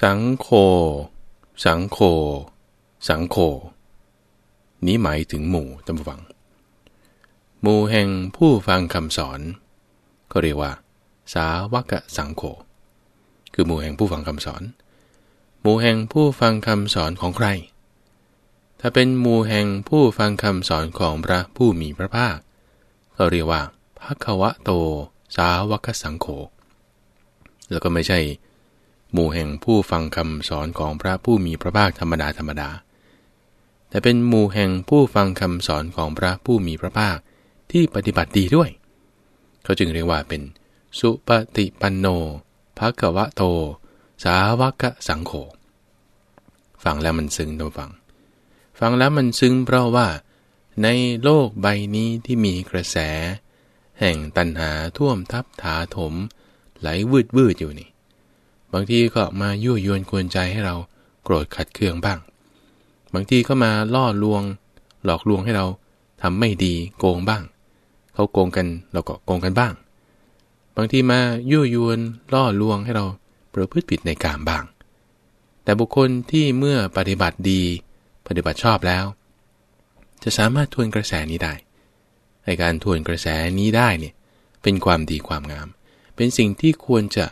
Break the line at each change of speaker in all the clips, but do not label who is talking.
สังโฆสังโฆสังโฆนี้หมายถึงหมู่ตำฟัง หมู่แห่งผู้ฟังคำสอน ก็เรียกว่า สาวกสังโฆคือหมู่แห่งผู้ฟังคำสอน หมู่แห่งผู้ฟังคำสอนของใคร ถ้าเป็นหมู่แห่งผู้ฟังคำสอนของพระผู้มีพระภาค ก็เรียกว่าภควะโต สาวกสังโฆแล้วก็ไม่ใช่ หมู่แห่งผู้ฟังคำสอนของพระผู้มีพระภาคธรรมดาธรรมดา แต่เป็นหมู่แห่งผู้ฟังคำสอนของพระผู้มีพระภาคที่ปฏิบัติดีด้วย เขาจึงเรียกว่าเป็นสุปฏิปันโนภะควะโต สาวกสังโฆฟังแล้วมันซึ้งต้องฟัง ฟังแล้วมันซึ้งเพราะว่า ในโลกใบนี้ที่มีกระแส แห่งตัณหาท่วมทับถาถม ไหลวืดวืดอยู่นี่ บางทีก็มายั่วยวนกวนใจให้เราโกรธขัดเคืองบ้าง บางทีก็มาล่อลวง หลอกลวงให้เราทำไม่ดีโกงบ้าง เขาโกงกันเราก็โกงกันบ้าง บางทีมายั่วยวนล่อลวงให้เราประพฤติผิดในกามบ้าง แต่บุคคลที่เมื่อปฏิบัติดี ปฏิบัติชอบแล้ว จะสามารถทวนกระแสนี้ได้ในการทวนกระแสนี้ได้เนี่ยเป็นความดีความงาม เป็นสิ่งที่ควรจะ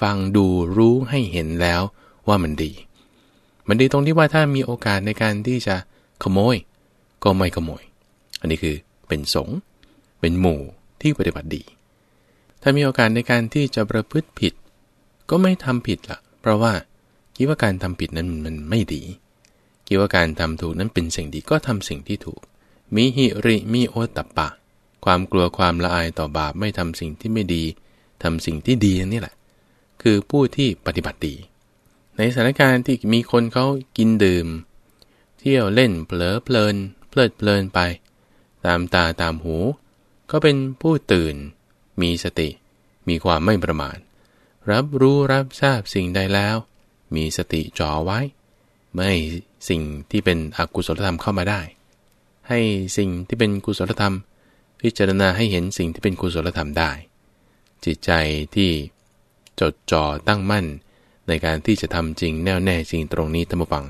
ฟังดูรู้ให้เห็นแล้วว่ามันดี มันดีตรงที่ว่าถ้ามีโอกาสในการที่จะขโมย ก็ไม่ขโมย อันนี้คือเป็นสงเป็นหมู่ที่ปฏิบัติดี ถ้ามีโอกาสในการที่จะประพฤติผิด ก็ไม่ทำผิดละ่ะ เพราะว่าคิดว่าการทำผิดนั้นมันไม่ดี คิดว่าการทำถูกนั้นเป็นสิ่งดีก็ทำสิ่งที่ถูก มีหิริมีโอตัปปะ ความกลัวความละอายต่อบาปไม่ทำสิ่งที่ไม่ดีทำสิ่งที่ดีนี่แหละ คือผู้ที่ปฏิบัติดี ในสถานการณ์ที่มีคนเขากินดื่ม เที่ยวเล่นเผลอเพลิน เพลิดเพลินไป ตามตาตามหู ก็เป็นผู้ตื่น มีสติ มีความไม่ประมาทรับรู้รับทราบสิ่งใดแล้ว มีสติจ่อไว้ ไม่สิ่งที่เป็นอกุศลธรรมเข้ามาได้ ให้สิ่งที่เป็นกุศลธรรม พิจารณาให้เห็นสิ่งที่เป็นกุศลธรรมได้ จิตใจที่ จดจ่อตั้งมั่น ในการที่จะทำจริงแน่วแน่จริงตรงนี้ท่านผู้ฟัง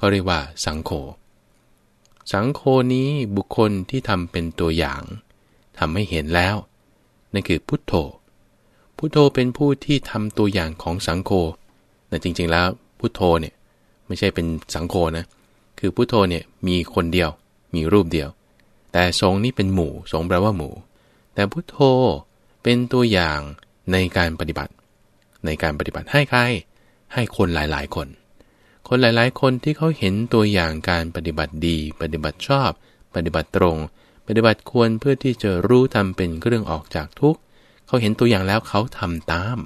ก็เรียกว่าสังโฆสังโฆนี้บุคคลที่ทำเป็นตัวอย่างทำให้เห็นแล้ว นั่นคือพุทโธ พุทโธเป็นผู้ที่ทำตัวอย่างของสังโฆแต่จริง ๆ แล้วพุทโธเนี่ยไม่ใช่เป็นสังโฆนะ คือพุทโธเนี่ยมีคนเดียว มีรูปเดียว แต่ทรงนี้เป็นหมู่ทรงแปลว่าหมู่ แต่พุทโธเป็นตัวอย่างในการปฏิบัติ ในการปฏิบัติให้ใคร ให้คนหลายๆ คน คนหลายๆ คนที่เขาเห็นตัวอย่างการปฏิบัติดี ปฏิบัติชอบ ปฏิบัติตรง ปฏิบัติควรเพื่อที่จะรู้ทำเป็นเครื่องออกจากทุกข์เขาเห็นตัวอย่างแล้วเขาทำตาม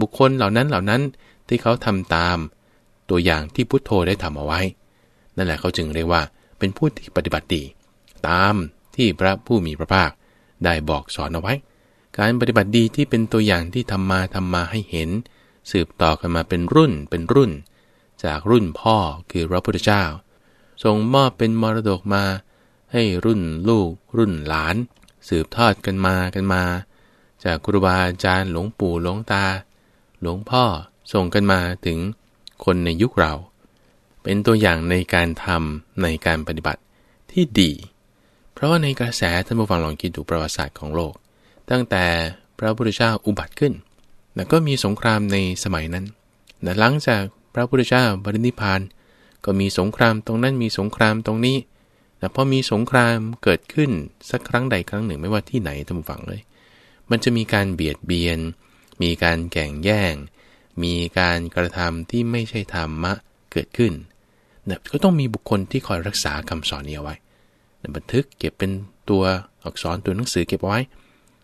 บุคคลเหล่านั้นเหล่านั้นที่เขาทำตาม ตัวอย่างที่พุทโธได้ทำเอาไว้ นั่นแหละเขาจึงเรียกว่าเป็นผู้ที่ปฏิบัติดี ตามที่พระผู้มีพระภาคได้บอกสอนเอาไว้ การปฏิบัติดีที่เป็นตัวอย่างที่ทำมาทำมาให้เห็น สืบต่อกันมาเป็นรุ่นเป็นรุ่น จากรุ่นพ่อคือพระพุทธเจ้าทรงมอบเป็นมรดกมา ให้รุ่นลูก รุ่นหลาน สืบทอดกันมากันมา จากครูบาอาจารย์หลวงปู่หลวงตา หลวงพ่อส่งกันมาถึงคนในยุคเรา เป็นตัวอย่างในการทำในการปฏิบัติที่ดี เพราะว่าในกระแสท่านผู้ฟังลองคิดดูประวัติศาสตร์ของโลก ตั้งแต่พระพุทธเจ้าอุบัติขึ้นนะก็มีสงครามในสมัยนั้นนะหลังจากพระพุทธเจ้าบริณิพาน ก็มีสงครามตรงนั้นมีสงครามตรงนี้นะพอมีสงครามเกิดขึ้นสักครั้งใดครั้งหนึ่งไม่ว่าที่ไหนท่านฟังเลย มันจะมีการเบียดเบียน มีการแข่งแย่ง มีการกระทำที่ไม่ใช่ธรรมะเกิดขึ้นนะก็ต้องมีบุคคลที่คอยรักษาคำสอนนี้เอาไว้นะบันทึกเก็บเป็นตัวอักษรตัวหนังสือเก็บไว้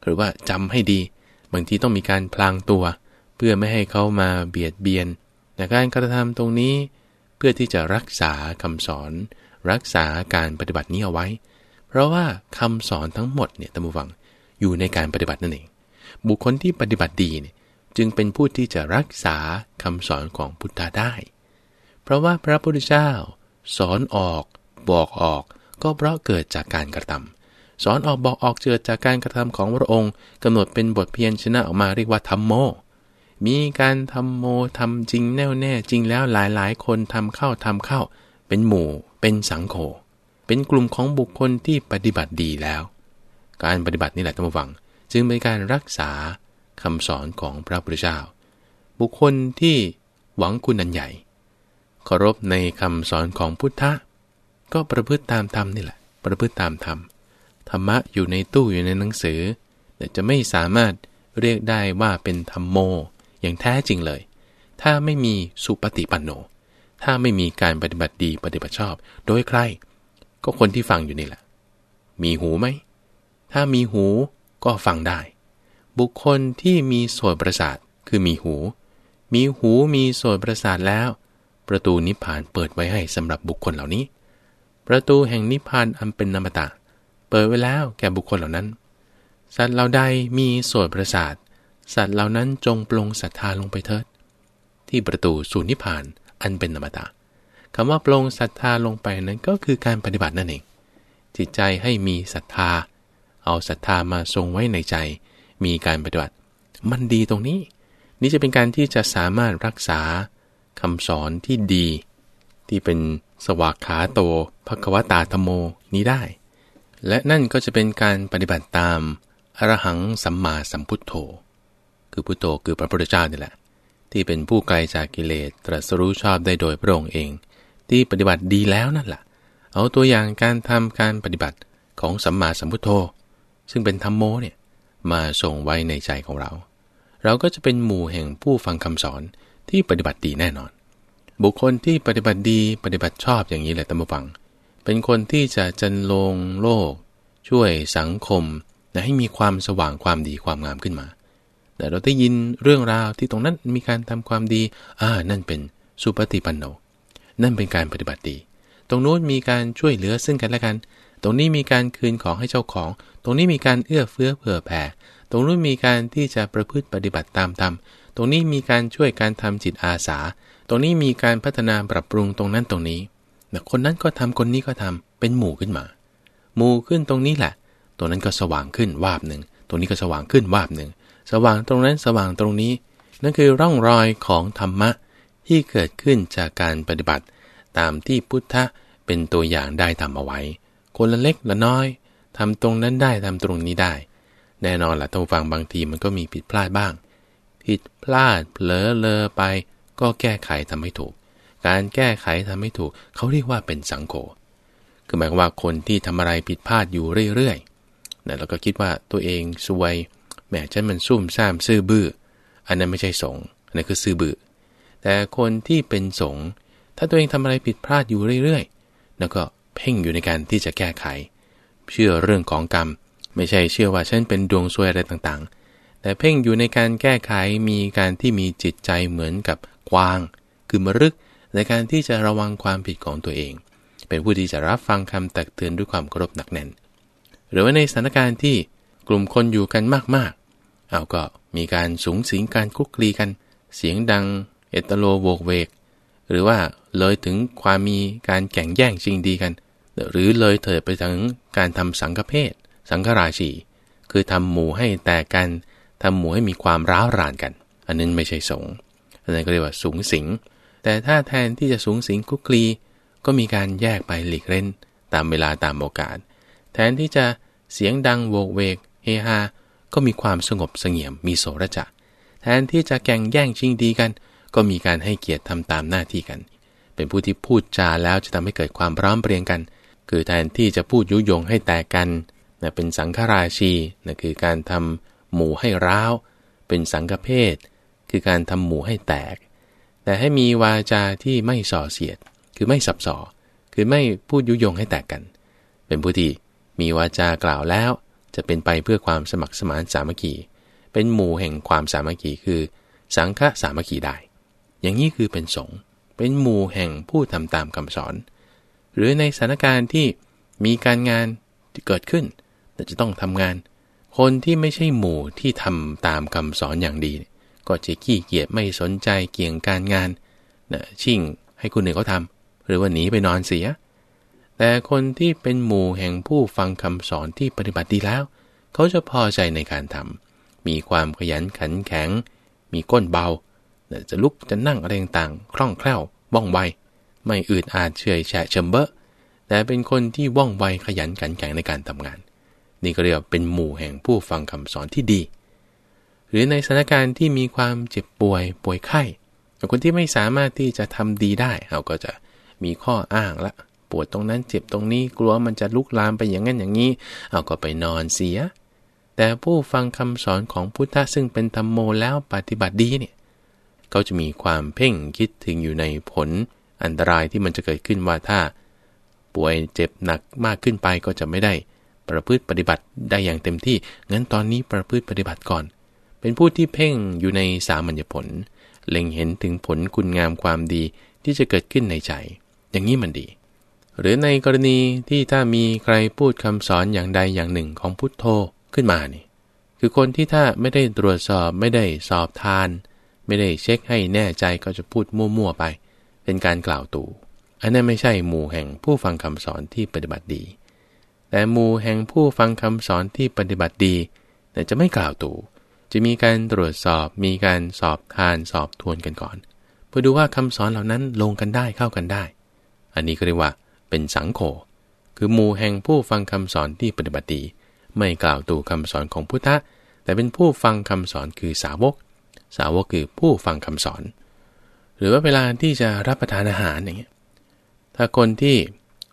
หรือว่าจำให้ดี บางทีต้องมีการพลางตัว เพื่อไม่ให้เขามาเบียดเบียนแต่การกระทำตรงนี้เพื่อที่จะรักษาคำสอน รักษาการปฏิบัตินี้เอาไว้ เพราะว่าคำสอนทั้งหมดเนี่ยตัมบูฟังอยู่ในการปฏิบัตินั่นเอง บุคคลที่ปฏิบัติดีเนี่ยจึงเป็นผู้ที่จะรักษาคำสอนของพุทธาได้ เพราะว่าพระพุทธเจ้า สอนออก บอกออก ก็เพราะเกิดจากการกระทำ สอนออกบอกออกเจือจากการกระทำของพระองค์กำหนดเป็นบทเพียรชนะออกมาเรียกว่าธรรมโม มีการทำโมทำจริงแน่วแน่จริงแล้วหลายๆ คนทำเข้าทำเข้า เป็นหมู่ เป็นสังโฆเป็นกลุ่มของบุคคลที่ปฏิบัติดีแล้ว การปฏิบัตินี่แหละท่านผู้ฟัง จึงเป็นการรักษาคำสอนของพระพุทธเจ้า บุคคลที่หวังคุณอันใหญ่เคารพในคำสอนของพุทธะก็ประพฤติตามธรรมนี่แหละ ประพฤติตามธรรม ธรรมะอยู่ในตู้อยู่ในหนังสือ แต่จะไม่สามารถเรียกได้ว่าเป็นธรรมโมอย่างแท้จริงเลย ถ้าไม่มีสุปฏิปันโน ถ้าไม่มีการปฏิบัติดีปฏิบัติชอบ โดยใคร ก็คนที่ฟังอยู่นี่แหละ มีหูไหม ถ้ามีหูก็ฟังได้ บุคคลที่มีส่วนประสาทคือมีหู มีหูมีส่วนประสาทแล้ว ประตูนิพพานเปิดไว้ให้สำหรับบุคคลเหล่านี้ ประตูแห่งนิพพานอันเป็นนามตะ เปิดไว้แล้วแก่บุคคลเหล่านั้น สัตว์เหล่าใดมีส่วนประสาท สัตว์เหล่านั้นจงปลงศรัทธาลงไปเถิด ที่ประตูสู่นิพพานอันเป็นนามตะคำว่าปลงศรัทธาลงไปนั้นก็คือการปฏิบัตินั่นเอง จิตใจให้มีศรัทธา เอาศรัทธามาทรงไว้ในใจ มีการปฏิบัติ มันดีตรงนี้ นี่จะเป็นการที่จะสามารถรักษาคำสอนที่ดี ที่เป็นสวากขาโตภควตาธโมนี้ได้ และนั่นก็จะเป็นการปฏิบัติตามอรหังสัมมาสัมพุทโธ คือพุทโธคือพระพุทธเจ้านี่แหละ ที่เป็นผู้ไกลจากกิเลสตรัสรู้ชอบได้โดยพระองค์เอง ที่ปฏิบัติดีแล้วนั่นแหละเอาตัวอย่างการทำการปฏิบัติของสัมมาสัมพุทโธ ซึ่งเป็นธรรมโมเนี่ยมาส่งไว้ในใจของเรา เราก็จะเป็นหมู่แห่งผู้ฟังคำสอนที่ปฏิบัติดีแน่นอน บุคคลที่ปฏิบัติดีปฏิบัติชอบอย่างนี้แหละตั้มฟัง เป็นคนที่จะจันลงโลก ช่วยสังคมและให้มีความสว่างความดีความงามขึ้นมา แต่เราได้ยินเรื่องราวที่ตรงนั้นมีการทำความดี อ่า นั่นเป็นสุปฏิปันโน นั่นเป็นการปฏิบัติดี ตรงโน้นมีการช่วยเหลือซึ่งกันและกัน ตรงนี้มีการคืนของให้เจ้าของ ตรงนี้มีการเอื้อเฟื้อเผื่อแผ่ ตรงนู้นมีการที่จะประพฤติปฏิบัติตามธรรม ตรงนี้มีการช่วยการทำจิตอาสา ตรงนี้มีการพัฒนาปรับปรุงตรงนั้นตรงนี้ คนนั้นก็ทำคนนี้ก็ทำเป็นหมู่ขึ้นมา หมู่ขึ้นตรงนี้แหละตรงนั้นก็สว่างขึ้นวาบหนึ่งตรงนี้ก็สว่างขึ้นวาบหนึ่งสว่างตรงนั้นสว่างตรงนี้ นั่นคือร่องรอยของธรรมะที่เกิดขึ้นจากการปฏิบัติตามที่พุทธะเป็นตัวอย่างได้ทำเอาไว้ คนละเล็กละน้อยทำตรงนั้นได้ทำตรงนี้ได้ แน่นอนละท่านฟังบางทีมันก็มีผิดพลาดบ้าง ผิดพลาดเผลอเลอไป ก็แก้ไขทำให้ถูก การแก้ไขทำให้ถูก เขาเรียกว่าเป็นสังโฆคือหมายความว่าคนที่ทำอะไรผิดพลาดอยู่เรื่อยๆนะแล้วก็คิดว่าตัวเองซวยแหมฉันมันซุ่มซ่ามซื่อบื้อ อันนั้นไม่ใช่สงอันนั้นคือซื่อบื้อ แต่คนที่เป็นสงถ้าตัวเองทำอะไรผิดพลาดอยู่เรื่อยๆ แล้วก็เพ่งอยู่ในการที่จะแก้ไข เชื่อเรื่องของกรรม ไม่ใช่เชื่อว่าฉันเป็นดวงซวยอะไรต่างๆ แต่เพ่งอยู่ในการแก้ไขมีการที่มีจิตใจเหมือนกับกวาง คือมรึก ในการที่จะระวังความผิดของตัวเอง เป็นผู้ที่จะรับฟังคำตักเตือนด้วยความเคารพหนักแน่น หรือว่าในสถานการณ์ที่กลุ่มคนอยู่กันมากเอาก็มีการสูงสิงการคุกคลีกัน เสียงดัง เอตโลโวกเวก หรือว่าเลยถึงความมีการแข่งแย่งจริงดีกัน หรือเลยเถิดไปถึงการทำสังฆเพศ สังฆราชี คือทำหมู่ให้แตกกันทำหมู่ให้มีความร้าวรานกัน อันนั้นไม่ใช่สงอันนั้นก็เรียกว่าสูงสิง แต่ถ้าแทนที่จะสูงสิงคุกคลี ก็มีการแยกไปหลีกเล่น ตามเวลาตามโอกาส แทนที่จะเสียงดังโวกเวกเฮฮา ก็มีความสงบเสงี่ยมมีโสระจะ แทนที่จะแข่งแย่งชิงดีกัน ก็มีการให้เกียรติทำตามหน้าที่กัน เป็นผู้ที่พูดจาแล้วจะทำให้เกิดความพร้อมเปรียงกัน คือแทนที่จะพูดยุยงให้แตกกันนะเป็นสังฆราชีนะคือการทำหมู่ให้ร้าว เป็นสังฆเพศ คือการทำหมู่ให้แตก แต่ให้มีวาจาที่ไม่ส่อเสียด คือไม่สับสอคือไม่พูดยุยงให้แตกกัน เป็นผู้ที่มีวาจากล่าวแล้ว จะเป็นไปเพื่อความสมัครสมานสามัคคี เป็นหมู่แห่งความสามัคคีคือ สังฆสามัคคีได้ อย่างนี้คือเป็นสงฆ์เป็นหมู่แห่งผู้ทำตามคำสอน หรือในสถานการณ์ที่มีการงานที่เกิดขึ้นแต่จะต้องทำงาน คนที่ไม่ใช่หมู่ที่ทำตามคำสอนอย่างดี ก็จะขี้เกียจไม่สนใจเกี่ยงการงานนะชิ่งให้คนอื่นเขาทำหรือว่าหนีไปนอนเสีย แต่คนที่เป็นหมู่แห่งผู้ฟังคำสอนที่ปฏิบัติดีแล้ว เขาจะพอใจในการทำมีความขยันขันแข็ง มีก้นเบาจะลุกจะนั่งอะไรต่างๆคล่องแคล่วว่องไว ไม่อืดอาดเฉยแฉะเฉมเบอะแต่เป็นคนที่ว่องไวขยันขันแข็งในการทำงาน นี่ก็เรียกว่าเป็นหมู่แห่งผู้ฟังคำสอนที่ดี หรือในสถานการณ์ที่มีความเจ็บป่วยป่วยไข้คนที่ไม่สามารถที่จะทำดีได้เราก็จะมีข้ออ้างละปวดตรงนั้นเจ็บตรงนี้กลัวมันจะลุกลามไปอย่างนั้นอย่างนี้เอาก็ไปนอนเสีย แต่ผู้ฟังคำสอนของพุทธะซึ่งเป็นธรรมโมแล้วปฏิบัติดีเนี่ยเขาจะมีความเพ่งคิดถึงอยู่ในผลอันตรายที่มันจะเกิดขึ้นว่าถ้า ป่วยเจ็บหนักมากขึ้นไปก็จะไม่ได้ ประพฤติปฏิบัติได้อย่างเต็มที่งั้นตอนนี้ประพฤติปฏิบัติก่อน เป็นผู้ที่เพ่งอยู่ในสามัญญผล เล็งเห็นถึงผลคุณงามความดีที่จะเกิดขึ้นในใจ อย่างนี้มันดี หรือในกรณีที่ถ้ามีใครพูดคำสอนอย่างใดอย่างหนึ่งของพุทโธขึ้นมานี่ คือคนที่ถ้าไม่ได้ตรวจสอบไม่ได้สอบทาน ไม่ได้เช็คให้แน่ใจก็จะพูดมั่วๆไป เป็นการกล่าวตู่อันนั้นไม่ใช่หมู่แห่งผู้ฟังคำสอนที่ปฏิบัติดี แต่หมู่แห่งผู้ฟังคำสอนที่ปฏิบัติดี แต่จะไม่กล่าวตู่ จะมีการตรวจสอบมีการสอบทานสอบทวนกันก่อนเพื่อดูว่าคำสอนเหล่านั้นลงกันได้เข้ากันได้ อันนี้ก็เรียกว่าเป็นสังโฆคือหมู่แห่งผู้ฟังคำสอนที่ปฏิบัติดีไม่กล่าวตู่คำสอนของพุทธะ แต่เป็นผู้ฟังคำสอนคือสาวก สาวกคือผู้ฟังคำสอน หรือว่าเวลาที่จะรับประทานอาหารอย่างเงี้ยถ้าคนที่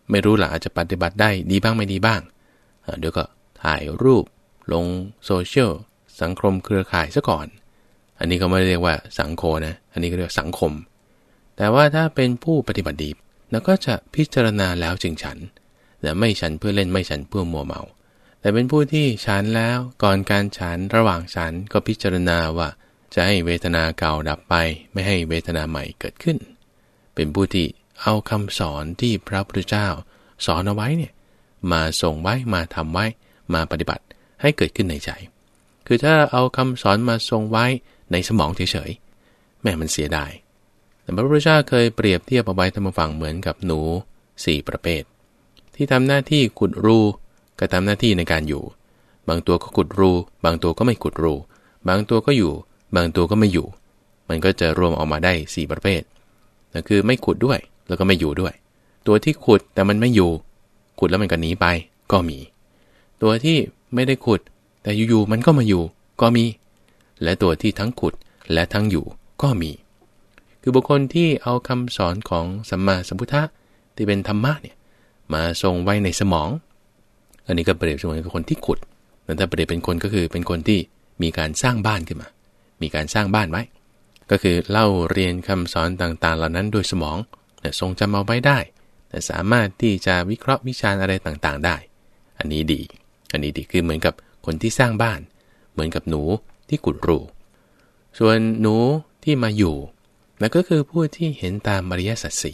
ไม่รู้หละอาจจะปฏิบัติได้ดีบ้างไม่ดีบ้างเดี๋ยวก็ถ่ายรูปลงโซเชียล สังคมเครือข่ายซะก่อน อันนี้ก็ไม่เรียกว่าสังโคนะ อันนี้ก็เรียกสังคม แต่ว่าถ้าเป็นผู้ปฏิบัติดีแล้วก็จะพิจารณาแล้วจึงฉัน แต่ไม่ฉันเพื่อเล่นไม่ฉันเพื่อมัวเมา แต่เป็นผู้ที่ฉันแล้วก่อนการฉันระหว่างฉันก็พิจารณาว่า จะให้เวทนาเก่าดับไป ไม่ให้เวทนาใหม่เกิดขึ้น เป็นผู้ที่เอาคำสอนที่พระพุทธเจ้า สอนเอาไว้เนี่ยมาส่งไว้มาทำไว้มาปฏิบัติให้เกิดขึ้นในใจ คือถ้าเอาคำสอนมาทรงไว้ในสมองเฉยๆ แม่มันเสียดาย แต่พระพุทธเจ้าเคยเปรียบเทียบเอาไว้ธรรมฟังเหมือนกับหนู 4 ประเภท ที่ทำหน้าที่ขุดรูก็ทำหน้าที่ในการอยู่ บางตัวก็ขุดรู บางตัวก็ไม่ขุดรู บางตัวก็อยู่ บางตัวก็ไม่อยู่ มันก็จะรวมออกมาได้ 4 ประเภทนั่นคือไม่ขุดด้วยแล้วก็ไม่อยู่ด้วย ตัวที่ขุดแต่มันไม่อยู่ ขุดแล้วมันก็หนีไปก็มี ตัวที่ไม่ได้ขุด แต่อยู่ๆมันก็มาอยู่ ก็มี และตัวที่ทั้งขุดและทั้งอยู่ก็มี คือบุคคลที่เอาคำสอนของสัมมาสัมพุทธะที่เป็นธรรมะเนี่ยมาทรงไว้ในสมอง อันนี้ก็เปรียบเสมือนกับคนที่ขุดแต่ถ้าเปรียบเป็นคนก็คือเป็นคนที่มีการสร้างบ้านขึ้นมา มีการสร้างบ้านไว้ ก็คือเล่าเรียนคำสอนต่างๆ เหล่านั้นโดยสมองทรงจำเอาไว้ได้ แต่สามารถที่จะวิเคราะห์วิจารณ์อะไรต่างๆ ได้ อันนี้ดี อันนี้ดีคือเหมือนกับ คนที่สร้างบ้าน เหมือนกับหนูที่ขุดรูส่วนหนูที่มาอยู่นั่นก็คือผู้ที่เห็นตามมาริยสัจสี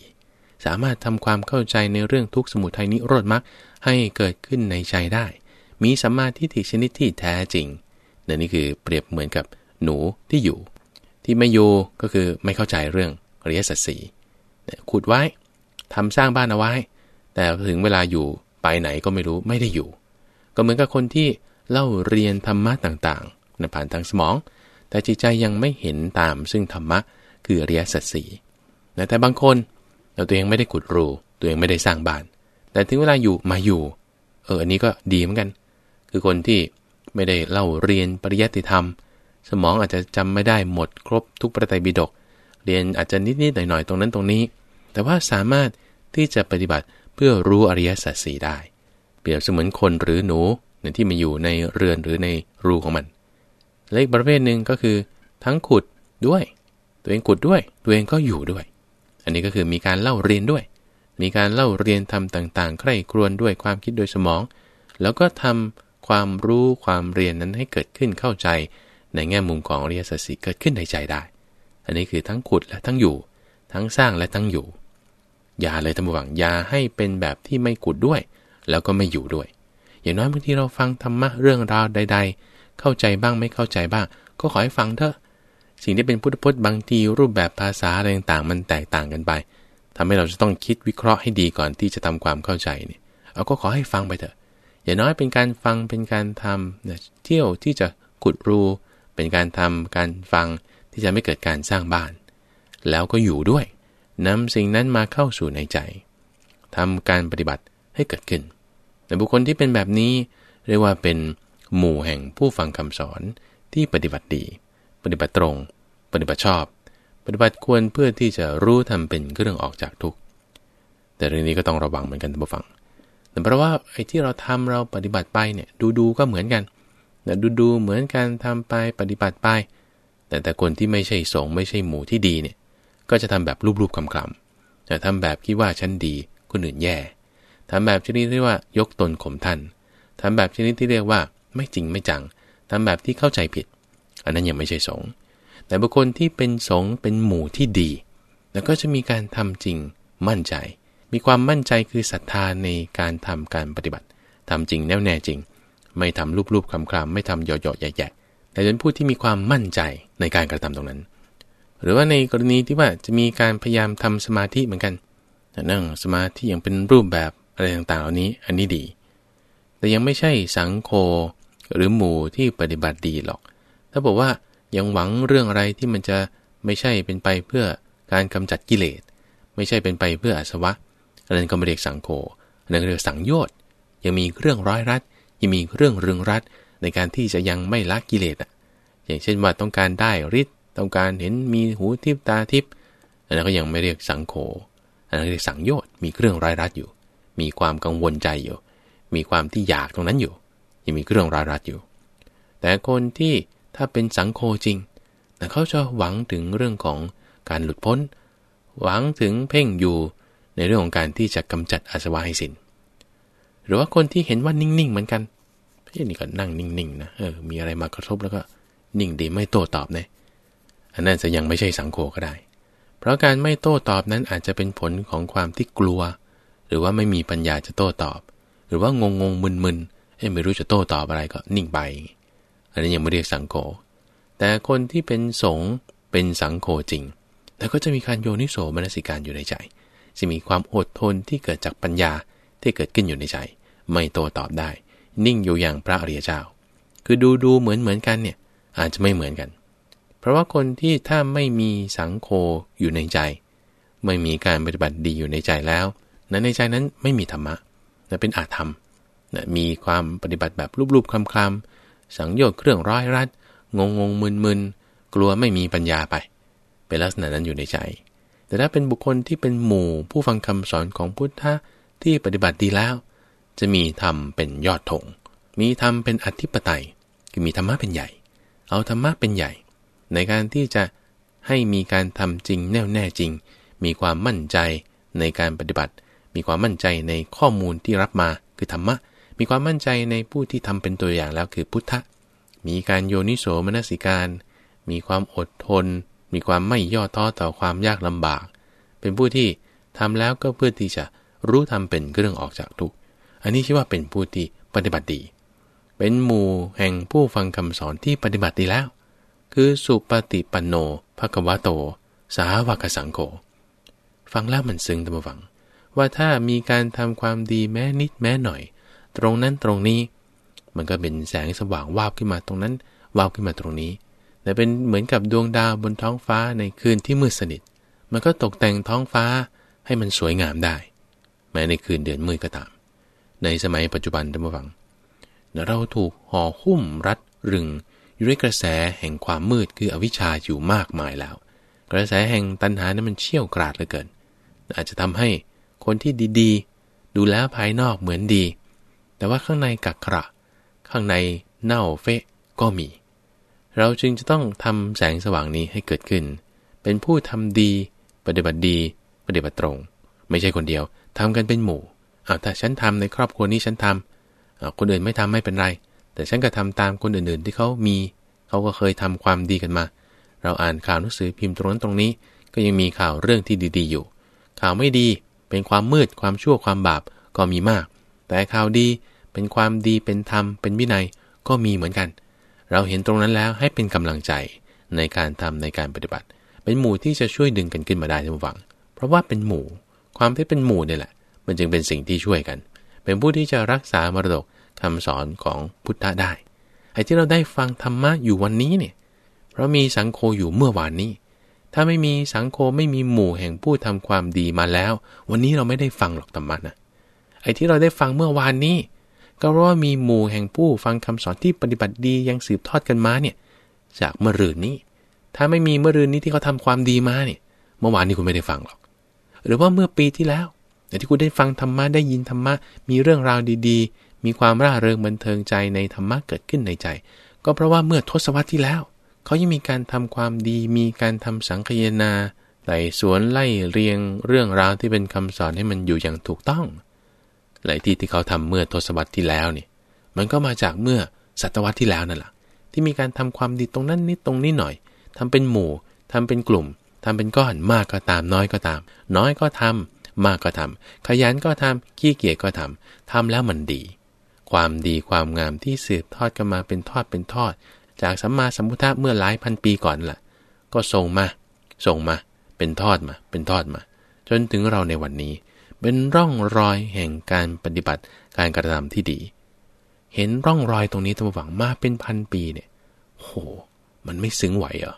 สามารถทำความเข้าใจในเรื่องทุกสมุทัยนิโรธมรรคให้เกิดขึ้นในใจได้ มีสัมมาทิฏฐิชนิดที่แท้จริงนั่นนี่คือเปรียบเหมือนกับหนูที่อยู่ ที่ไม่อยู่ก็คือไม่เข้าใจเรื่องอริยสัจสี่ขุดไว้ทำสร้างบ้านเอาไว้ แต่ถึงเวลาอยู่ไปไหนก็ไม่รู้ไม่ได้อยู่ ก็เหมือนกับคนที่ เล่าเรียนธรรมะต่างๆในผ่านทางสมอง แต่จิตใจยังไม่เห็นตามซึ่งธรรมะคืออริยสัจสี่แต่บางคนเราตัวเองไม่ได้ขุดรูตัวเองไม่ได้สร้างบ้าน แต่ถึงเวลาอยู่มาอยู่ เอออันนี้ก็ดีเหมือนกัน คือคนที่ไม่ได้เล่าเรียนปริยัติธรรม สมองอาจจะจำไม่ได้หมดครบทุกประไตรปิฎกเรียนอาจจะนิดๆหน่อยๆตรงนั้นตรงนี้ แต่ว่าสามารถที่จะปฏิบัติเพื่อรู้อริยสัจสี่ได้ เปรียบเสมือนคนหรือหนู นที่มาอยู่ในเรือนหรือในรูของมันและอีกประเภทหนึ่งก็คือ ทั้งขุดด้วย ตัวเองขุดด้วย ตัวเองก็อยู่ด้วย อันนี้ก็คือมีการเล่าเรียนด้วย มีการเล่าเรียนทำต่างๆ ใคร่ครวญด้วยความคิดโดยสมอง แล้วก็ทำความรู้ความเรียนนั้นให้เกิดขึ้นเข้าใจ ในแง่มุมของอริยสัจสีเกิดขึ้นในใจได้ อันนี้คือทั้งขุดและทั้งอยู่ ทั้งสร้างและทั้งอยู่อย่าเลยทำหวังอย่าให้เป็นแบบที่ไม่ขุดด้วย แล้วก็ไม่อยู่ด้วย อย่างน้อยบางทีเราฟังธรรมะเรื่องราวใด ๆ เข้าใจบ้างไม่เข้าใจบ้าง ก็ขอให้ฟังเถอะ สิ่งที่เป็นพุทธพจน์บางทีรูปแบบภาษาอะไรต่างๆมันแตกต่างกันไปทำให้เราจะต้องคิดวิเคราะห์ให้ดีก่อนที่จะทำความเข้าใจเนี่ยเอาก็ขอให้ฟังไปเถอะ อย่างน้อยเป็นการฟังเป็นการทำเที่ยวที่จะขุดรูเป็นการทำการฟังที่จะไม่เกิดการสร้างบ้าน แล้วก็อยู่ด้วยนำสิ่งนั้นมาเข้าสู่ในใจทำการปฏิบัติให้เกิดขึ้น แต่บุคคลที่เป็นแบบนี้เรียกว่าเป็นหมู่แห่งผู้ฟังคำสอนที่ปฏิบัติดี ปฏิบัติตรง ปฏิบัติชอบ ปฏิบัติควรเพื่อที่จะรู้ทำเป็นเรื่องออกจากทุกข์แต่เรื่องนี้ก็ต้องระวังเหมือนกันท่านผู้ฟังแต่เพราะว่าไอ้ที่เราทำเราปฏิบัติไปเนี่ยดูดูก็เหมือนกันแต่ดูดูเหมือนกันทำไปปฏิบัติไป แต่แต่คนที่ไม่ใช่สงไม่ใช่หมู่ที่ดีเนี่ยก็จะทำแบบรูปๆคำๆแต่ทำแบบคิดว่าฉันดีคนอื่นแย่ ทำแบบชนิดที่ว่ายกตนข่มท่านทำแบบชนิดที่เรียกว่าไม่จริงไม่จังทำแบบที่เข้าใจผิด อันนั้นยังไม่ใช่สงแต่บุคคลที่เป็นสงเป็นหมู่ที่ดี แล้วก็จะมีการทำจริงมั่นใจ มีความมั่นใจคือศรัทธาในการทำการปฏิบัติทำจริงแน่วแน่จริง ไม่ทำรูปๆคำๆไม่ทำหยอๆแย่ๆแต่เป็นผู้ที่มีความมั่นใจในการกระทำตรงนั้น หรือว่าในกรณีที่ว่าจะมีการพยายามทำสมาธิเหมือนกันนั่งสมาธิอย่างเป็นรูปแบบ อะไรต่างๆเหล่านี้อันนี้ดี แต่ยังไม่ใช่สังโฆหรือหมู่ที่ปฏิบัติดีหรอก ถ้าบอกว่ายังหวังเรื่องอะไรที่มันจะไม่ใช่เป็นไปเพื่อการกำจัดกิเลส ไม่ใช่เป็นไปเพื่ออาสวะอันนั้นก็ไม่เรียกสังโฆอันนั้นเรียกสังโยชน์ยังมีเรื่องร้อยรัดยังมีเรื่องเรึงรัดในการที่จะยังไม่ละกิเลสอะ อย่างเช่นว่าต้องการได้ฤทธิ์ต้องการเห็นมีหูทิพตาทิพอันนั้นก็ยังไม่เรียกสังโฆอันนั้นเรียกสังโยชน์มีเครื่องร้ายรัดอยู่ มีความกังวลใจอยู่ มีความที่อยากตรงนั้นอยู่ ยังมีเครื่องรารัดอยู่ แต่คนที่ถ้าเป็นสังโฆจริงแต่เขาจะหวังถึงเรื่องของการหลุดพ้น หวังถึงเพ่งอยู่ในเรื่องของการที่จะกำจัดอาสวะให้สิน้น หรือว่าคนที่เห็นว่านิ่งๆเหมือนกันเฮ้ยนี่ก็นั่งนิ่งๆนะเออมีอะไรมากระทบแล้วก็นิ่งดีไม่โต้ตอบเนะอันนั้นจะยังไม่ใช่สังโฆก็ได้ เพราะการไม่โต้ตอบนั้นอาจจะเป็นผลของความที่กลัว หรือว่าไม่มีปัญญาจะโต้ตอบ หรือว่างงงมึนๆไม่รู้จะโต้ตอบอะไรก็นิ่งไป อันนี้ยังไม่เรียกสังโฆแต่คนที่เป็นสงเป็นสังโฆจริงแล้วก็จะมีการโยนิโสมนสิการอยู่ในใจ จะมีความอดทนที่เกิดจากปัญญาที่เกิดขึ้นอยู่ในใจ ไม่โต้ตอบได้ นิ่งอยู่อย่างพระอริยเจ้า คือดูดูเหมือนเหมือนกันเนี่ยอาจจะไม่เหมือนกัน เพราะว่าคนที่ถ้าไม่มีสังโฆอยู่ในใจ ไม่มีการปฏิบัติดีอยู่ในใจแล้ว นั้นในใจนั้นไม่มีธรรมะแต่เป็นอาธรรมมีความปฏิบัติแบบรูปๆคลำๆสังโยชน์เครื่องร้อยรัด งงงมึนมึนกลัวไม่มีปัญญาไป เป็นลักษณะนั้นอยู่ในใจ แต่ถ้าเป็นบุคคลที่เป็นหมู่ผู้ฟังคำสอนของพุทธะที่ปฏิบัติดีแล้ว จะมีธรรมเป็นยอดธงมีธรรมเป็นอธิปไตย คือมีธรรมะเป็นใหญ่ เอาธรรมะเป็นใหญ่ ในการที่จะให้มีการทำจริงแน่วแน่จริง มีความมั่นใจในการปฏิบัติ มีความมั่นใจในข้อมูลที่รับมาคือธรรมะ มีความมั่นใจในผู้ที่ทำเป็นตัวอย่างแล้วคือพุทธะ มีการโยนิโสมนสิการ มีความอดทน มีความไม่ย่อท้อต่อความยากลำบาก เป็นผู้ที่ทำแล้วก็เพื่อที่จะรู้ทำเป็นเรื่องออกจากทุกข์ อันนี้ชื่อว่าเป็นผู้ที่ปฏิบัติดี เป็นหมู่แห่งผู้ฟังคำสอนที่ปฏิบัติดีแล้ว คือสุปฏิปันโนภควะโต สาวกสังโฆ ฟังแล้วมันซึ้งตั้งฟัง ว่าถ้ามีการทำความดีแม้นิดแม้หน่อย ตรงนั้นตรงนี้ มันก็เป็นแสงสว่างวาบขึ้นมาตรงนั้น วาบขึ้นมาตรงนี้ แต่เป็นเหมือนกับดวงดาวบนท้องฟ้าในคืนที่มืดสนิท มันก็ตกแต่งท้องฟ้าให้มันสวยงามได้ แม้ในคืนเดือนมืดก็ตาม ในสมัยปัจจุบันท่านผู้ฟัง เราถูกห่อหุ้มรัดรึงอยู่ด้วยกระแสแห่งความมืดคืออวิชชาอยู่มากมายแล้ว กระแสแห่งตัณหานั้นมันเชี่ยวกราดเหลือเกิน อาจจะทำให้ คนที่ดีๆ ดูแล้วภายนอกเหมือนดี แต่ว่าข้างในกักกระ ข้างในเน่าเฟะก็มี เราจึงจะต้องทำแสงสว่างนี้ให้เกิดขึ้น เป็นผู้ทำดี ปฏิบัติดี ปฏิบัติตรง ไม่ใช่คนเดียวทำกันเป็นหมู่อาถ้าฉันทำในครอบครัวนี้ฉันทำคนอื่นไม่ทำไม่เป็นไร แต่ฉันก็ทำตามคนอื่นๆที่เขามี เขาก็เคยทำความดีกันมา เราอ่านข่าวหนังสือพิมพ์ตรงนั้นตรงนี้ ก็ยังมีข่าวเรื่องที่ดี ๆ อยู่ ข่าวไม่ดี เป็นความมืดความชั่วความบาปก็มีมาก แต่ข่าวดีเป็นความดีเป็นธรรม เป็นวินัยก็มีเหมือนกัน เราเห็นตรงนั้นแล้วให้เป็นกำลังใจในการทำในการปฏิบัติ เป็นหมู่ที่จะช่วยดึงกันขึ้นมาได้ทุกฝัง เพราะว่าเป็นหมู่ ความที่เป็นหมู่นี่แหละ มันจึงเป็นสิ่งที่ช่วยกัน เป็นผู้ที่จะรักษามรดกคำสอนของพุทธะได้ไอ้ที่เราได้ฟังธรรมะอยู่วันนี้เนี่ยเพราะมีสังโฆอยู่เมื่อวานนี้ ถ้าไม่มีสังโฆไม่มีหมู่แห่งผู้ทำความดีมาแล้ว วันนี้เราไม่ได้ฟังหรอกธรรมะนะไอ้ที่เราได้ฟังเมื่อวานนี้ ก็เพราะว่ามีหมู่แห่งผู้ฟังคำสอนที่ปฏิบัติดียังสืบทอดกันมาเนี่ยจากเมื่อรืนนี้ ถ้าไม่มีเมื่อรืนนี้ที่เขาทาความดีมาเนี่ย เมื่อวานนี้คุณไม่ได้ฟังหรอก หรือว่าเมื่อปีที่แล้วแต่ที่คุณได้ฟังธรรมะได้ยินธรรมะมีเรื่องราวดีๆ มีความร่าเริงบันเทิงใจในธรรมะเกิดขึ้นในใจ ก็เพราะว่าเมื่อทศวรรษที่แล้ว เขายังมีการทำความดี มีการทำสังคยนาไต่สวนไล่เรียงเรื่องราวที่เป็นคำสอนให้มันอยู่อย่างถูกต้องหลายที่ที่เขาทำเมื่อทศวรรษที่แล้วนี่ มันก็มาจากเมื่อศตวรรษที่แล้วนั่นแหละที่มีการทำความดีตรงนั้นนิดตรงนี้หน่อยทำเป็นหมู่ทำเป็นกลุ่มทำเป็นก้อนมากก็ตามน้อยก็ตาม น้อยก็ทำมากก็ทำขยันก็ทำขี้เกียจก็ทำทำแล้วมันดี ความดีความงามที่สืบทอดกันมาเป็นทอดเป็นทอด จากสัมมาสัมพุทธะเมื่อหลายพันปีก่อนล่ะ ก็ส่งมาส่งมา เป็นทอดมา เป็นทอดมา จนถึงเราในวันนี้ เป็นร่องรอยแห่งการปฏิบัติการกระทำที่ดี เห็นร่องรอยตรงนี้ตั้งหวังมาเป็นพันปีเนี่ยโห มันไม่ซึ้งไหวเหรอ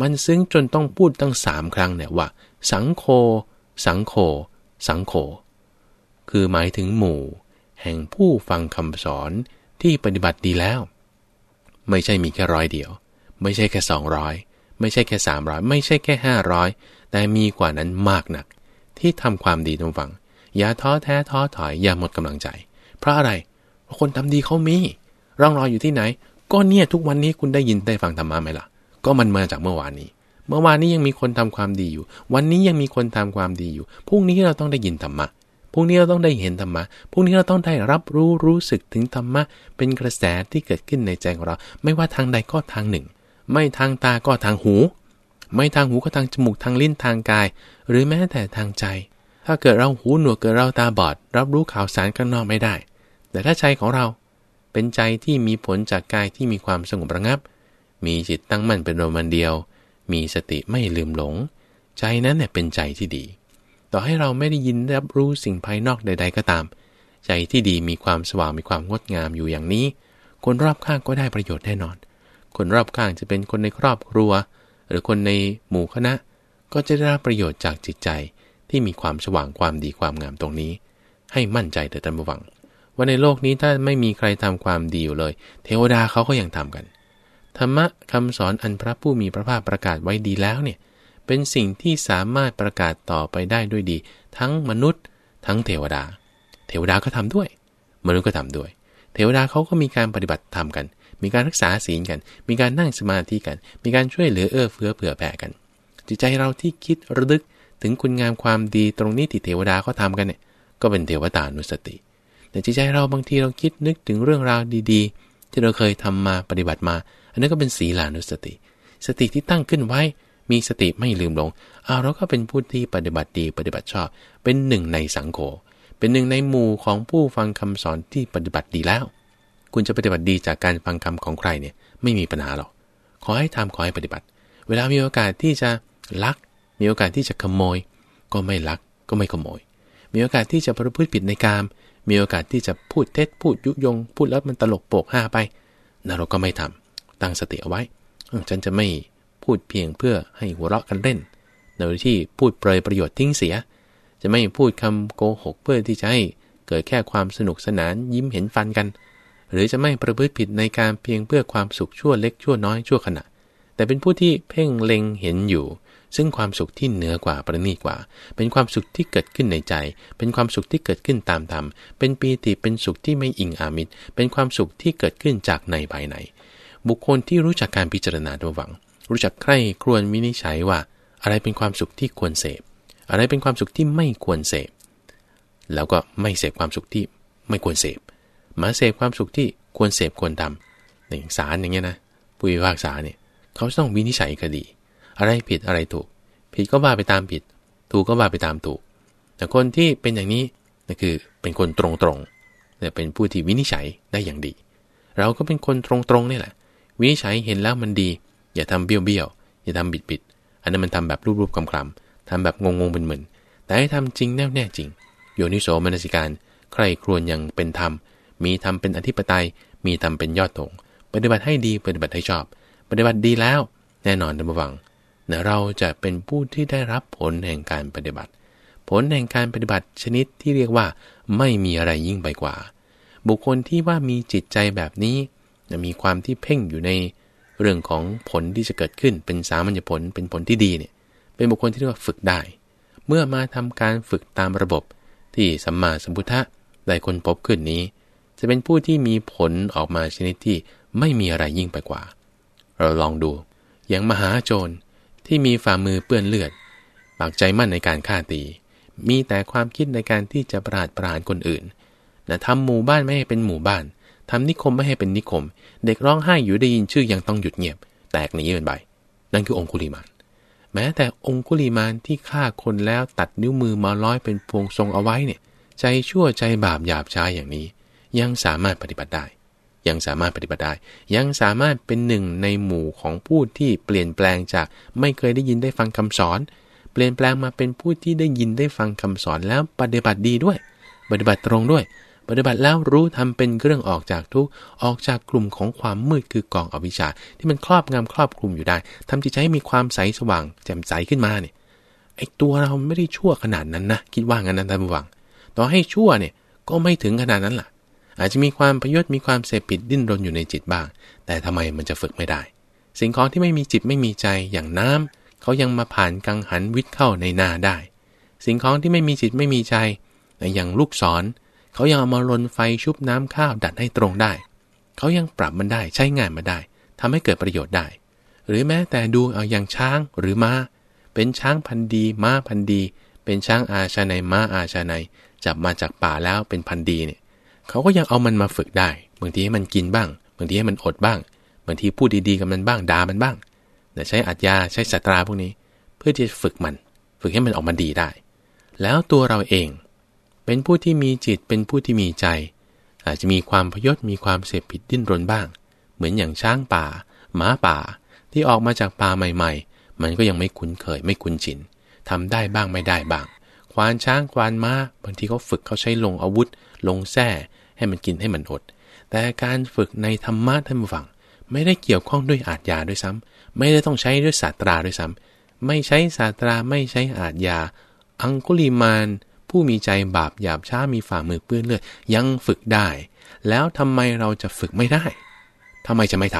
มันซึ้งจนต้องพูดตั้งสามครั้งเนี่ยว่า สังโค สังโค สังโค คือหมายถึงหมู่ แห่งผู้ฟังคำสอนที่ปฏิบัติดีแล้ว ไม่ใช่มีแค่ร้อยเดียว ไม่ใช่แค่สองร้อยไม่ใช่แค่สามร้อยไม่ใช่แค่ห้าร้อยแต่มีกว่านั้นมากหนัก ที่ทำความดีตรงฝัง อย่าท้อแท้ท้อถอยอย่าหมดกำลังใจ เพราะอะไรเพราะคนทำดีเขามีร่องรอยอยู่ที่ไหน ก็เนี่ยทุกวันนี้คุณได้ยินได้ฟังธรรมะไหมล่ะ ก็มันมาจากเมื่อวานนี้ เมื่อวานนี้ยังมีคนทำความดีอยู่ วันนี้ยังมีคนทำความดีอยู่พรุ่งนี้เราต้องได้ยินธรรมะ พรุ่งนี้เราต้องได้เห็นธรรมะพรุ่งนี้เราต้องได้รับรู้รู้สึกถึงธรรมะ เป็นกระแสที่เกิดขึ้นในใจของเรา ไม่ว่าทางใดก็ทางหนึ่ง ไม่ทางตาก็ทางหู ไม่ทางหูก็ทางจมูกทางลิ้นทางกาย หรือแม้แต่ทางใจ ถ้าเกิดเราหูหนวกเกิดเราตาบอด รับรู้ข่าวสารข้างนอกไม่ได้ แต่ถ้าใจของเราเป็นใจที่มีผลจากกายที่มีความสงบระงับ มีจิตตั้งมั่นเป็นโรมันเดียว มีสติไม่ลืมหลง ใจนั้นเนี่ยเป็นใจที่ดี ต่อให้เราไม่ได้ยินรับรู้สิ่งภายนอกใด ๆ ก็ตาม ใจที่ดีมีความสว่างมีความงดงามอยู่อย่างนี้ คนรอบข้างก็ได้ประโยชน์แน่นอน คนรอบข้างจะเป็นคนในครอบครัว หรือคนในหมู่คณะ ก็จะได้รับประโยชน์จากจิตใจที่มีความสว่างความดีความงามตรงนี้ ให้มั่นใจแต่ตันบวัง ว่าในโลกนี้ถ้าไม่มีใครทำความดีอยู่เลย เทวดาเขาก็ยังทำกัน ธรรมะคำสอนอันพระผู้มีพระภาคประกาศไว้ดีแล้วเนี่ย เป็นสิ่งที่สามารถประกาศต่อไปได้ด้วยดี ทั้งมนุษย์ ทั้งเทวดา เทวดาก็ทำด้วย มนุษย์ก็ทำด้วย เทวดาเขาก็มีการปฏิบัติธรรมกัน มีการรักษาศีลกัน มีการนั่งสมาธิกัน มีการช่วยเหลือเอื้อเฟื้อเผื่อแผ่กัน จิตใจเราที่คิดระลึกถึงคุณงามความดีตรงนี้ที่เทวดาเขาทากันเนี่ยก็เป็นเทวตานุสติ แต่จิตใจเราบางทีเราคิดนึกถึงเรื่องราวดีๆ ที่เราเคยทำมาปฏิบัติมา อันนั้นก็เป็นศีลานุสติ สติที่ตั้งขึ้นไว้ มีสติไม่ลืมลงเอาเราก็เป็นผู้ที่ปฏิบัติดีปฏิบัติชอบ เป็นหนึ่งในสังโฆเป็นหนึ่งในหมู่ของผู้ฟังคำสอนที่ปฏิบัติดีแล้ว คุณจะปฏิบัติดีจากการฟังคำของใครเนี่ยไม่มีปัญหาหรอก ขอให้ทำขอให้ปฏิบัติ เวลามีโอกาสที่จะลัก มีโอกาสที่จะขโมย ก็ไม่ลักก็ไม่ขโมย มีโอกาสที่จะประพฤติผิดในกาม มีโอกาสที่จะพูดเท็จพูดยุยง พูดแล้วมันตลกโปกห้าไปนั่นเราก็ไม่ทำตั้งสติเอาไว้ฉันจะไม่ พูดเพียงเพื่อให้หัวเราะกันเล่นโดยที่พูดเปรยประโยชน์ทิ้งเสีย จะไม่พูดคำโกหกเพื่อที่จะให้เกิดแค่ความสนุกสนานยิ้มเห็นฟันกัน หรือจะไม่ประพฤติผิดในการเพียงเพื่อความสุขชั่วเล็กชั่วน้อยชั่วขณะ แต่เป็นผู้ที่เพ่งเล็งเห็นอยู่ ซึ่งความสุขที่เหนือกว่าประณีกว่า เป็นความสุขที่เกิดขึ้นในใจ เป็นความสุขที่เกิดขึ้นตามธรรม เป็นปีติเป็นสุขที่ไม่อิงอามิตร เป็นความสุขที่เกิดขึ้นจากในภายใน บุคคลที่รู้จักการพิจารณาตัวหวัง รู้จักใคร่ครวญวินิจฉัยว่า อะไรเป็นความสุขที่ควรเสพ อะไรเป็นความสุขที่ไม่ควรเสพ แล้วก็ไม่เสพความสุขที่ไม่ควรเสพมาเสพความสุขที่ควรเสพควรทำอย่างศาลอย่างเงี้ยนะผู้พิพากษาเนี่ยเขาต้องวินิจฉัยคดี อะไรผิดอะไรถูก ผิดก็ว่าไปตามผิด ถูกก็ว่าไปตามถูก แต่คนที่เป็นอย่างนี้นั่นคือเป็นคนตรงๆเนี่ยเป็นผู้ที่วินิจฉัยได้อย่างดี เราก็เป็นคนตรงๆนี่แหละ วินิจฉัยเห็นแล้วมันดี อย่าทำเบี้ยวเบี้ยวอย่าทำบิดบิดอันนั้นมันทำแบบรูปๆคลำๆทำแบบงงๆเป็นเหมือนแต่ให้ทำจริงแน่แน่จริง โยนิโสมนสิการ ใครครวญยังเป็นธรรม มีธรรมเป็นอธิปไตย มีธรรมเป็นยอดธงปฏิบัติให้ดีปฏิบัติให้ชอบ ปฏิบัติดีแล้ว แน่นอนท่านผู้ฟังนะเราจะเป็นผู้ที่ได้รับผลแห่งการปฏิบัติ ผลแห่งการปฏิบัติชนิดที่เรียกว่า ไม่มีอะไรยิ่งไปกว่า บุคคลที่ว่ามีจิตใจแบบนี้มีความที่เพ่งอยู่ใน เรื่องของผลที่จะเกิดขึ้นเป็นสามัญญผลเป็นผลที่ดีเนี่ยเป็นบุคคลที่เรียกว่าฝึกได้ เมื่อมาทำการฝึกตามระบบที่สัมมาสัมพุทธะได้คนพบขึ้นนี้ จะเป็นผู้ที่มีผลออกมาชนิดที่ไม่มีอะไรยิ่งไปกว่า เราลองดู อย่างมหาโจรที่มีฝ่ามือเปื้อนเลือด ปากใจมั่นในการฆ่าตี มีแต่ความคิดในการที่จะประหารประหารคนอื่นนะทำหมู่บ้านไม่ให้เป็นหมู่บ้าน ทำนิคมไม่ให้เป็นนิคม เด็กร้องไห้อยู่ได้ยินชื่อยังต้องหยุดเงียบ แตกหนีเป็นใบ นั่นคือองคุลิมาน แม้แต่องคุลิมานที่ฆ่าคนแล้วตัดนิ้วมือมาร้อยเป็นพวงทรงเอาไว้เนี่ย ใจชั่วใจบาปหยาบช้าอย่างนี้ ยังสามารถปฏิบัติได้ ยังสามารถปฏิบัติได้ ยังสามารถเป็นหนึ่งในหมู่ของผู้ที่เปลี่ยนแปลงจากไม่เคยได้ยินได้ฟังคำสอน เปลี่ยนแปลงมาเป็นผู้ที่ได้ยินได้ฟังคำสอนแล้วปฏิบัติดีด้วย ปฏิบัติตรงด้วย ปฏิบัติแล้วรู้ทำเป็นเครื่องออกจากทุกออกจากกลุ่มของความมืดคือกองอวิชชา ที่มันครอบงำครอบคลุมอยู่ได้ทำจิตใจให้มีความใสสว่าง แจ่มใสขึ้นมาเนี่ยไอตัวเราไม่ได้ชั่วขนาดนั้นนะคิดว่างั้นนะท่านผู้ฟัง ต่อให้ชั่วเนี่ยก็ไม่ถึงขนาดนั้นล่ะ อาจจะมีความประยชน์มีความเสพผิดดิ้นรนอยู่ในจิตบ้าง แต่ทำไมมันจะฝึกไม่ได้ สิ่งของที่ไม่มีจิตไม่มีใจอย่างน้ำเขายังมาผ่านกังหันวิทย์เข้าในนาได้ สิ่งของที่ไม่มีจิตไม่มีใจอย่างลูกศร เขายังเอามาลนไฟชุบน้ำข้าวดัดให้ตรงได้ เขายังปรับมันได้ใช้งานมาได้ทำให้เกิดประโยชน์ได้ หรือแม้แต่ดูเอาอย่างช้างหรือม้า เป็นช้างพันดีม้าพันดี เป็นช้างอาชาในม้าอาชาในจับมาจากป่าแล้วเป็นพันดีเนี่ยเขาก็ยังเอามันมาฝึกได้บางทีให้มันกินบ้างบางทีให้มันอดบ้างบางทีพูดดีๆกับมันบ้างด่ามันบ้างแต่ใช้อัดยาใช้สัตราพวกนี้ เพื่อที่จะฝึกมัน ฝึกให้มันออกมาดีได้ แล้วตัวเราเอง เป็นผู้ที่มีจิตเป็นผู้ที่มีใจ อาจจะมีความพยศมีความเสพผิดดิ้นรนบ้าง เหมือนอย่างช้างป่าหมาป่า ที่ออกมาจากป่าใหม่ๆ มันก็ยังไม่คุ้นเคยไม่คุ้นชินทำได้บ้างไม่ได้บ้างควานช้างควานม้าบางทีเขาฝึกเขาใช้ลงอาวุธ ลงแส้ให้มันกินให้มันอด แต่การฝึกในธรรมะท่านผู้ฟัง ไม่ได้เกี่ยวข้องด้วยอาทยาด้วยซ้ำไม่ได้ต้องใช้ด้วยศาสตราด้วยซ้ำไม่ใช้ศาสตราไม่ใช้อาทยา อังคุลิมาน ผู้มีใจบาปหยาบช้ามีฝ่ามือเปื้อนเลือดยังฝึกได้ แล้วทำไมเราจะฝึกไม่ได้ทำไมจะไม่ท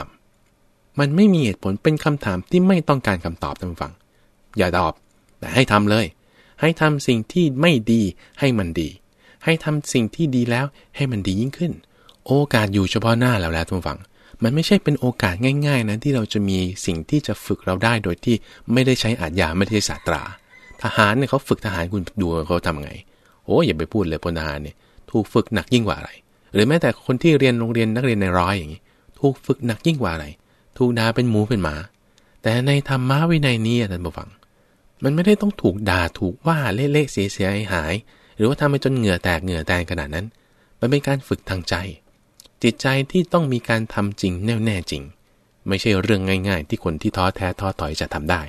ำมันไม่มีเหตุผลเป็นคำถามที่ไม่ต้องการคำตอบท่านฟัง อย่าตอบ แต่ให้ทำเลย ให้ทำสิ่งที่ไม่ดีให้มันดี ให้ทำสิ่งที่ดีแล้วให้มันดียิ่งขึ้น โอกาสอยู่เฉพาะหน้าแล้วแล้วท่านฟังมันไม่ใช่เป็นโอกาสง่าย ๆนะที่เราจะมีสิ่งที่จะฝึกเราได้โดยที่ไม่ได้ใช้อาญาไม่ได้ใช้ศาสตรา ทหารเนี่ยเขาฝึกทหารคุณดูเขาทำไง โอ้อย่าไปพูดเลยพลทหารเนี่ยถูกฝึกหนักยิ่งกว่าอะไร หรือแม้แต่คนที่เรียนโรงเรียนนักเรียนในร้อยอย่างนี้ ถูกฝึกหนักยิ่งกว่าอะไร ถูกด่าเป็นหมูเป็นหมา แต่ในธรรมะวินัยนี้ท่านผู้ฟัง มันไม่ได้ต้องถูกด่าถูกว่าเละๆเสียหาย หรือว่าทำให้จนเหงื่อแตกเหงื่อแตนขนาดนั้น มันเป็นการฝึกทางใจ จิตใจที่ต้องมีการทำจริงแน่แน่จริง ไม่ใช่เรื่องง่าย ๆ ที่คนที่ท้อแท้ท้อถอยจะทำได้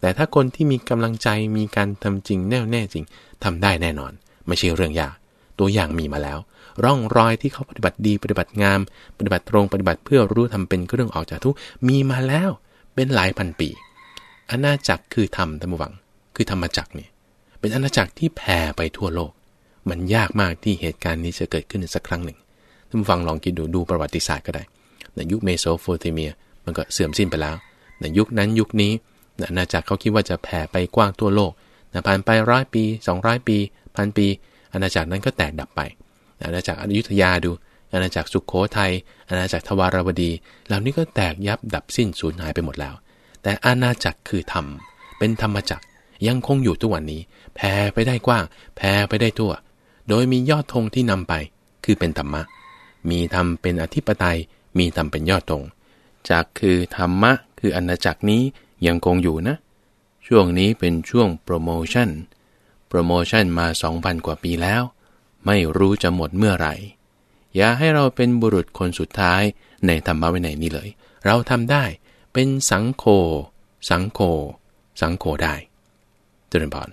แต่ถ้าคนที่มีกำลังใจมีการทำจริงแน่วแน่จริงทำได้แน่นอน ไม่ใช่เรื่องยาก ตัวอย่างมีมาแล้ว ร่องรอยที่เขาปฏิบัติดีปฏิบัติงาม ปฏิบัติตรงปฏิบัติเพื่อรู้ทำเป็นเรื่องออกจากทุกมีมาแล้วเป็นหลายพันปีอาณาจักรคือธรรมธรรมวัง คือธรรมจักรเนี่ยเป็นอาณาจักรที่แผ่ไปทั่วโลก มันยากมากที่เหตุการณ์นี้จะเกิดขึ้นสักครั้งหนึ่งท่านฟังลองคิดดูดูประวัติศาสตร์ก็ได้ในยุคเมโสโปเตเมียมันก็เสื่อมสิ้นไปแล้ว ในยุคนั้นยุคนี้ อาณาจักรเขาคิดว่าจะแผ่ไปกว้างทั่วโลกนะผ่านไปร้อยปี 200 ปีพันปี อาณาจักรนั้นก็แตกดับไป อาณาจักรอยุธยาดู อาณาจักรสุขโขทัย อาณาจักรทวารวดี เหล่านี้ก็แตกยับดับสิ้นสูญหายไปหมดแล้ว แต่อาณาจักรคือธรรม เป็นธรรมจักรยังคงอยู่ทุกวันนี้ แผ่ไปได้กว้าง แผ่ไปได้ทั่ว โดยมียอดธงที่นำไป คือเป็นธรรมะ มีธรรมเป็นอธิปไตย มีธรรมเป็นยอดธงจากคือธรรมะ คืออาณาจักรนี้ ยังคงอยู่นะ ช่วงนี้เป็นช่วงโปรโมชั่น โปรโมชั่นมา 2,000 กว่าปีแล้ว ไม่รู้จะหมดเมื่อไหร่ อย่าให้เราเป็นบุรุษคนสุดท้ายในธรรมะวินัยนี้เลย เราทำได้เป็นสังโค สังโค สังโคได้เจริญพร